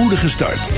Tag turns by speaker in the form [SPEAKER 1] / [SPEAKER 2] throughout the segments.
[SPEAKER 1] spoedige start.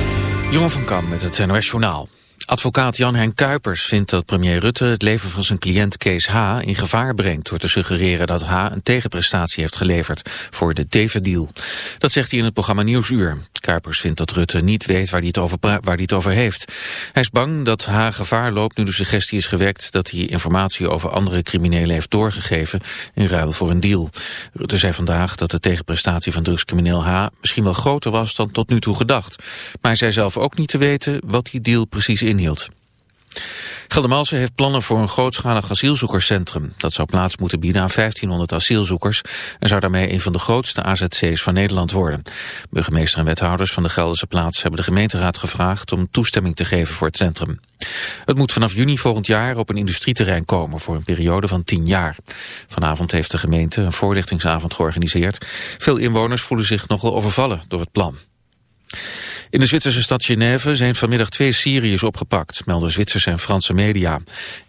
[SPEAKER 2] Jongen van Kam met het NOS Journaal. Advocaat Jan-Hein Kuipers vindt dat premier Rutte het leven van zijn cliënt Kees H. in gevaar brengt door te suggereren dat H. een tegenprestatie heeft geleverd voor de Teven-deal. Dat zegt hij in het programma Nieuwsuur. Kuipers vindt dat Rutte niet weet waar hij, het over, waar hij het over heeft. Hij is bang dat H. gevaar loopt nu de suggestie is gewekt dat hij informatie over andere criminelen heeft doorgegeven in ruil voor een deal. Rutte zei vandaag dat de tegenprestatie van drugscrimineel H. misschien wel groter was dan tot nu toe gedacht. Maar hij zei zelf ook niet te weten wat die deal precies inhield. Geldermalsen heeft plannen voor een grootschalig asielzoekerscentrum. Dat zou plaats moeten bieden aan 1500 asielzoekers... en zou daarmee een van de grootste AZC's van Nederland worden. Burgemeester en wethouders van de Gelderse plaats... hebben de gemeenteraad gevraagd om toestemming te geven voor het centrum. Het moet vanaf juni volgend jaar op een industrieterrein komen... voor een periode van 10 jaar. Vanavond heeft de gemeente een voorlichtingsavond georganiseerd. Veel inwoners voelen zich nogal overvallen door het plan. In de Zwitserse stad Genève zijn vanmiddag twee Syriërs opgepakt, melden Zwitserse en Franse media.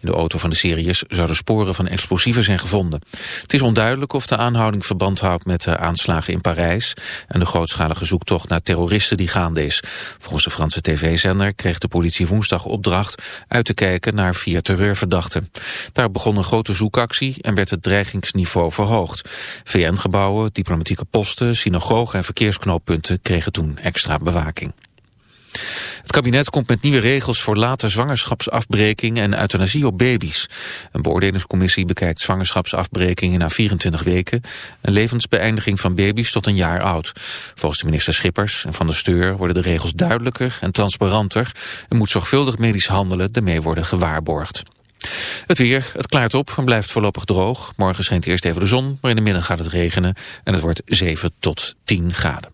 [SPEAKER 2] In de auto van de Syriërs zouden sporen van explosieven zijn gevonden. Het is onduidelijk of de aanhouding verband houdt met de aanslagen in Parijs en de grootschalige zoektocht naar terroristen die gaande is. Volgens de Franse tv-zender kreeg de politie woensdag opdracht uit te kijken naar vier terreurverdachten. Daar begon een grote zoekactie en werd het dreigingsniveau verhoogd. VN-gebouwen, diplomatieke posten, synagogen en verkeersknooppunten kregen toen extra bewaking. Het kabinet komt met nieuwe regels voor late zwangerschapsafbreking en euthanasie op baby's. Een beoordelingscommissie bekijkt zwangerschapsafbrekingen na 24 weken en levensbeëindiging van baby's tot een jaar oud. Volgens de minister Schippers en Van der Steur worden de regels duidelijker en transparanter en moet zorgvuldig medisch handelen ermee worden gewaarborgd. Het weer, het klaart op en blijft voorlopig droog. Morgen schijnt eerst even de zon, maar in de middag gaat het regenen en het wordt 7 tot 10 graden.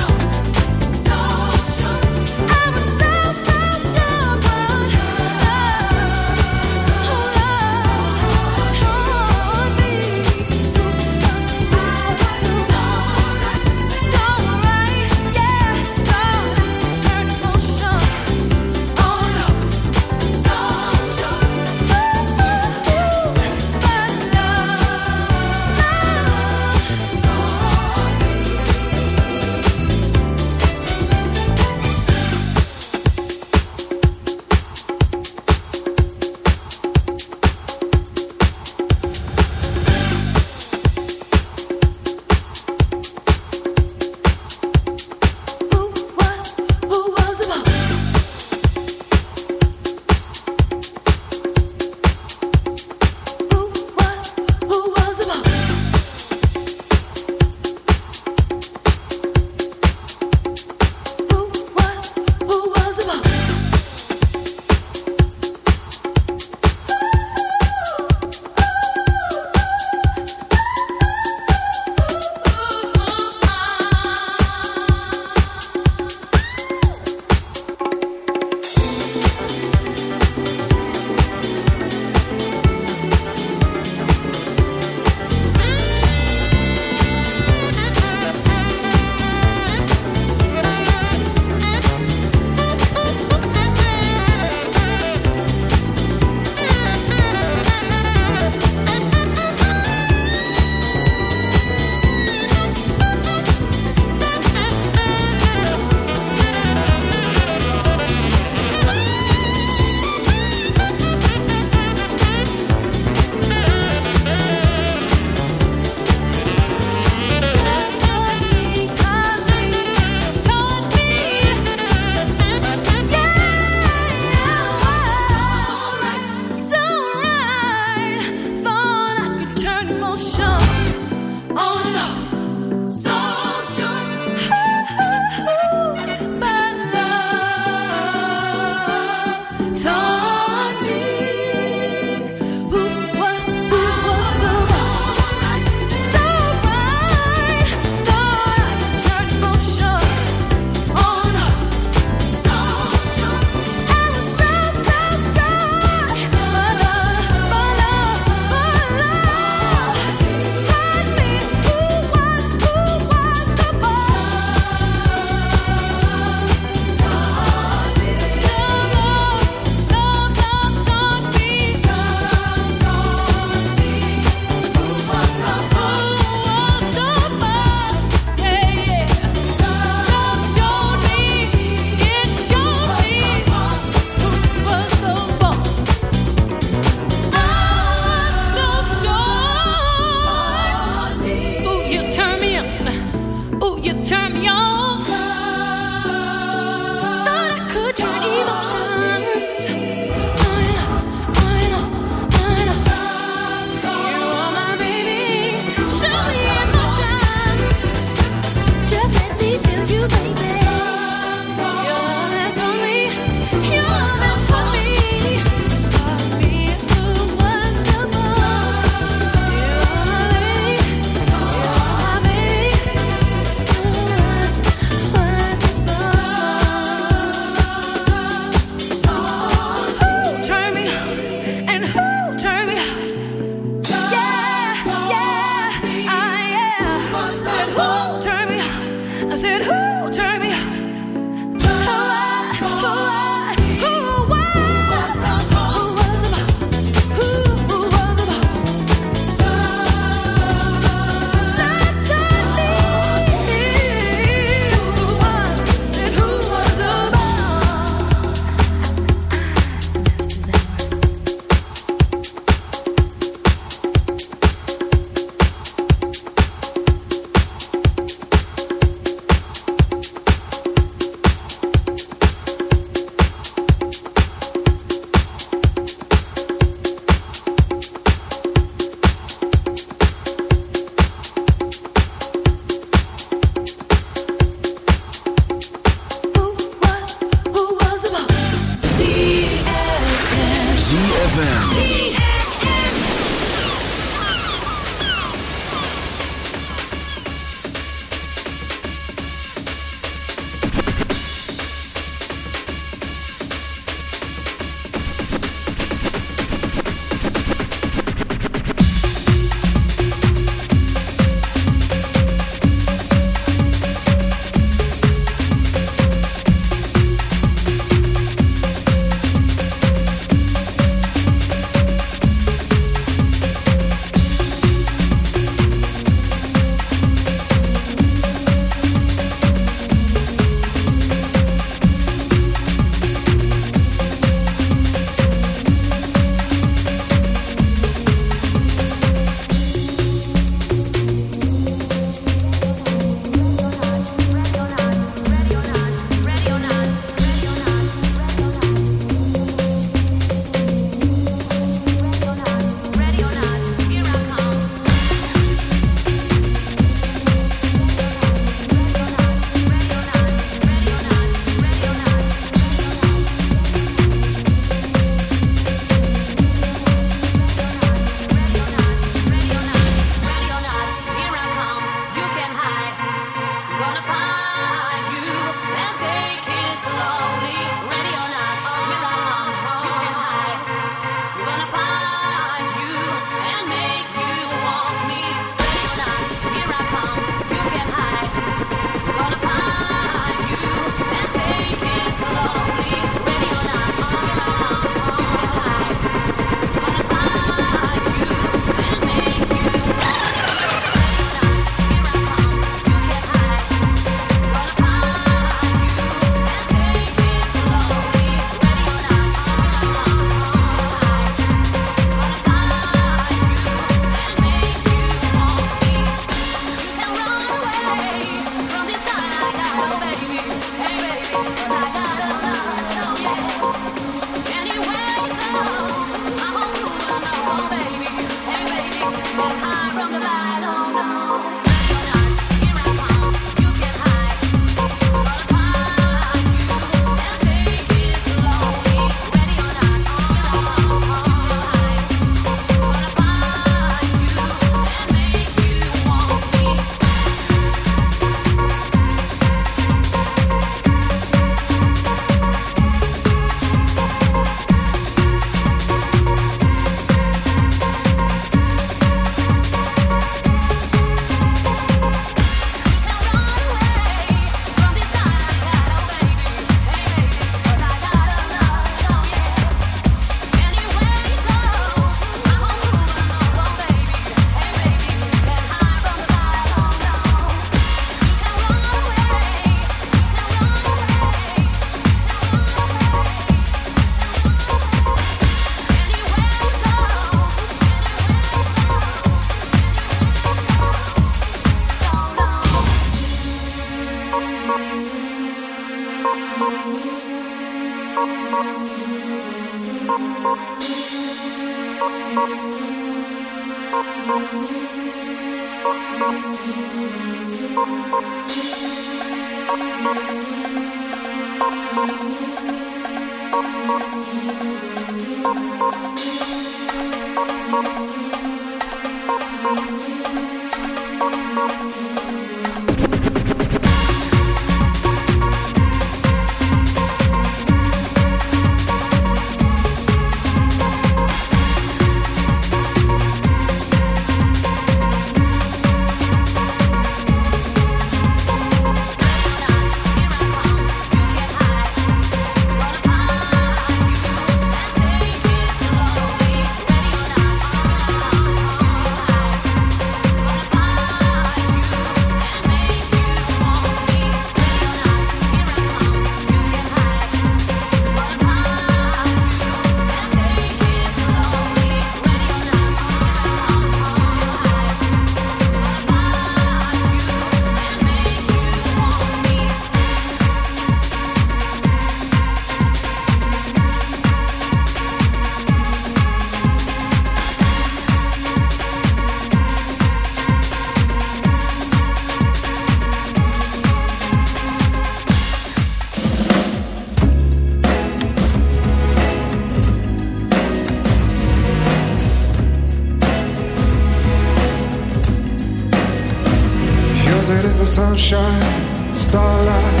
[SPEAKER 3] The sunshine, starlight,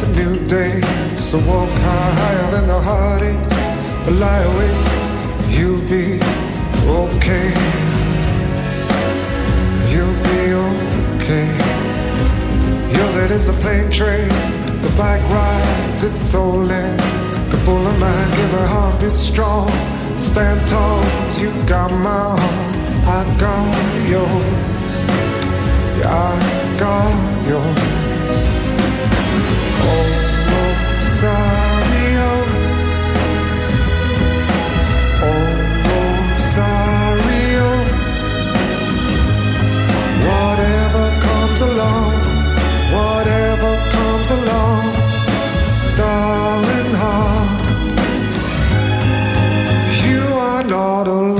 [SPEAKER 3] the new day. So walk higher than the heartaches, but lie awake, you'll be okay. You'll be okay. Yours it is the plane train, the bike rides, it's stolen. Go full of mind, give her heart, be strong. Stand tall, you got my heart, I got yours. I got yours. Oh, oh. Whatever comes along, whatever comes along, darling you are not alone.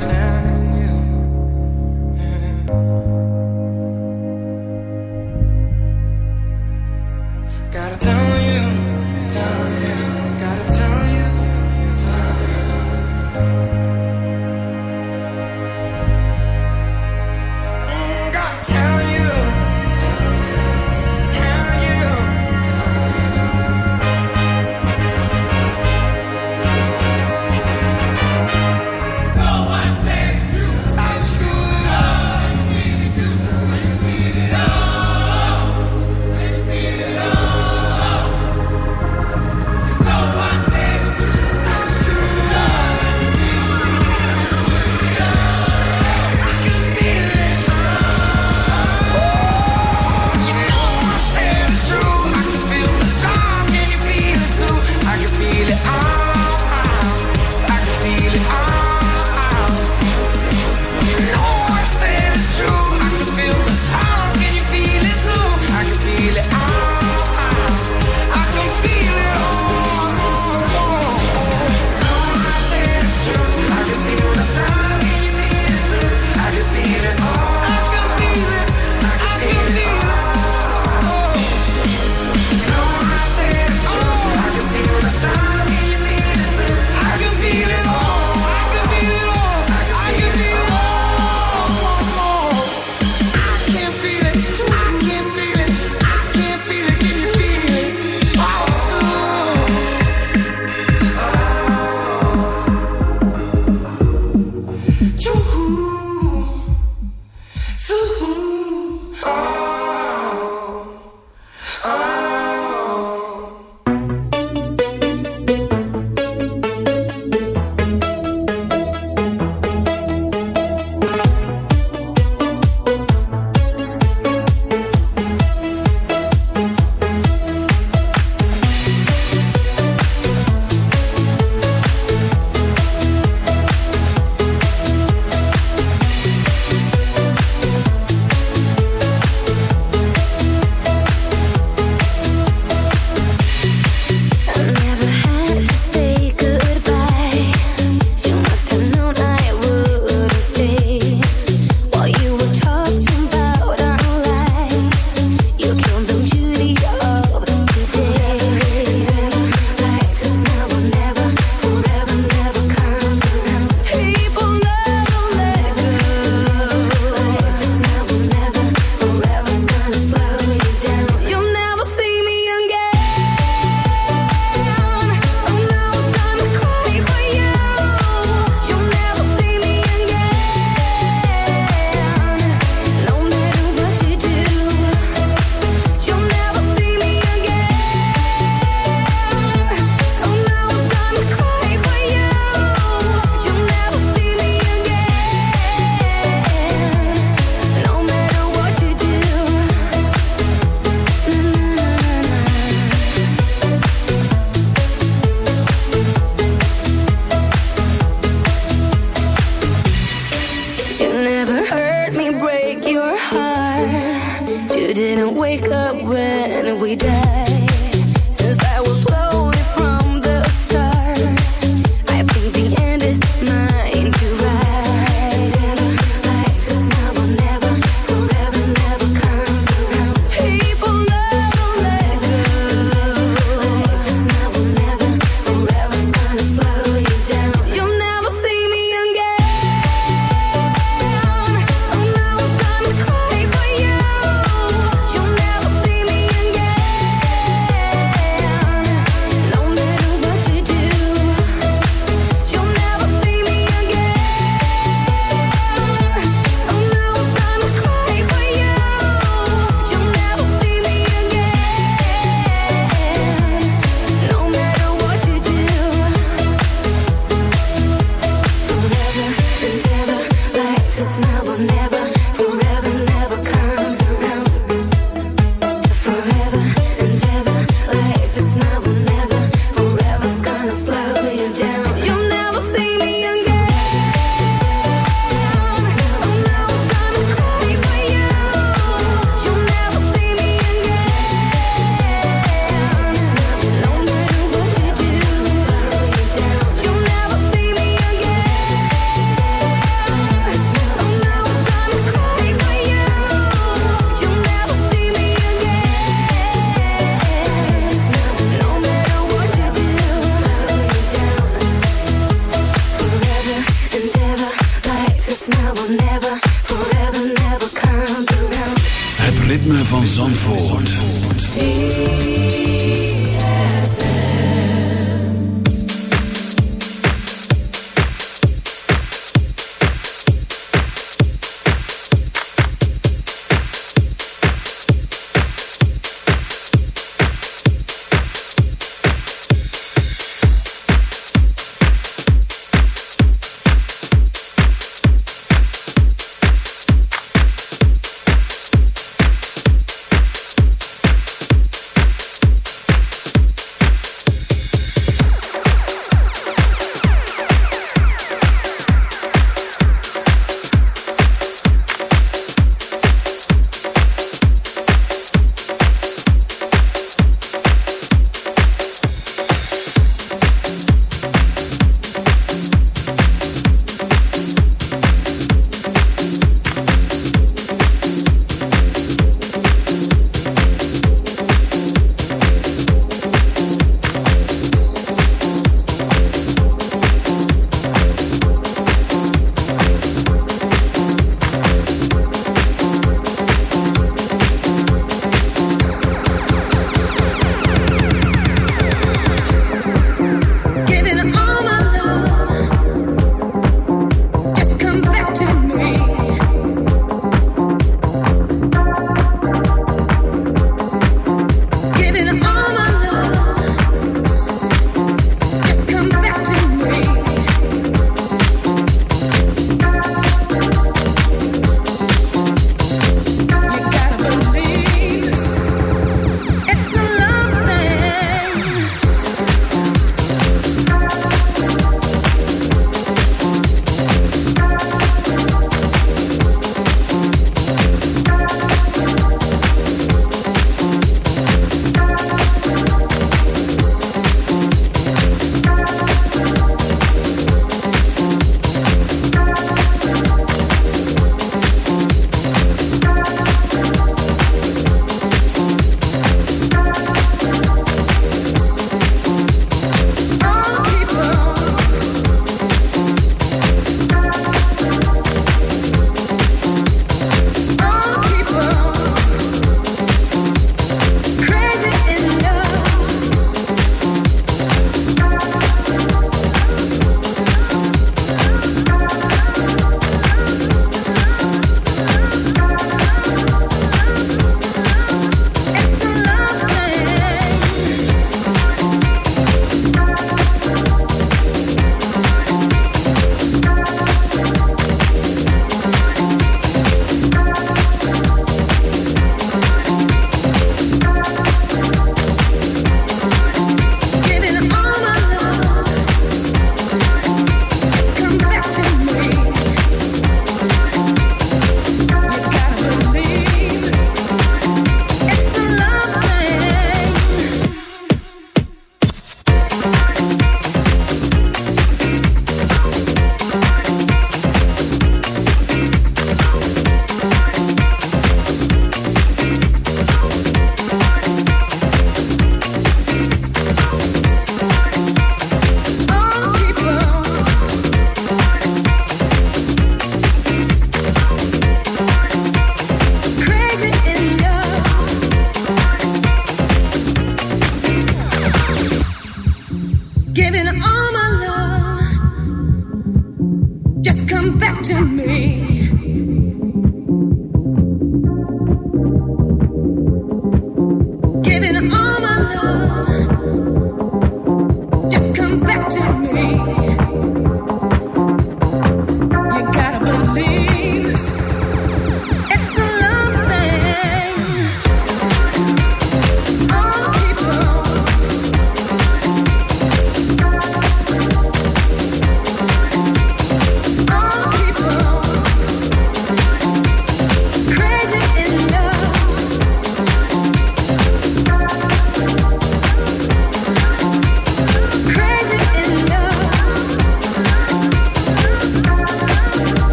[SPEAKER 4] time.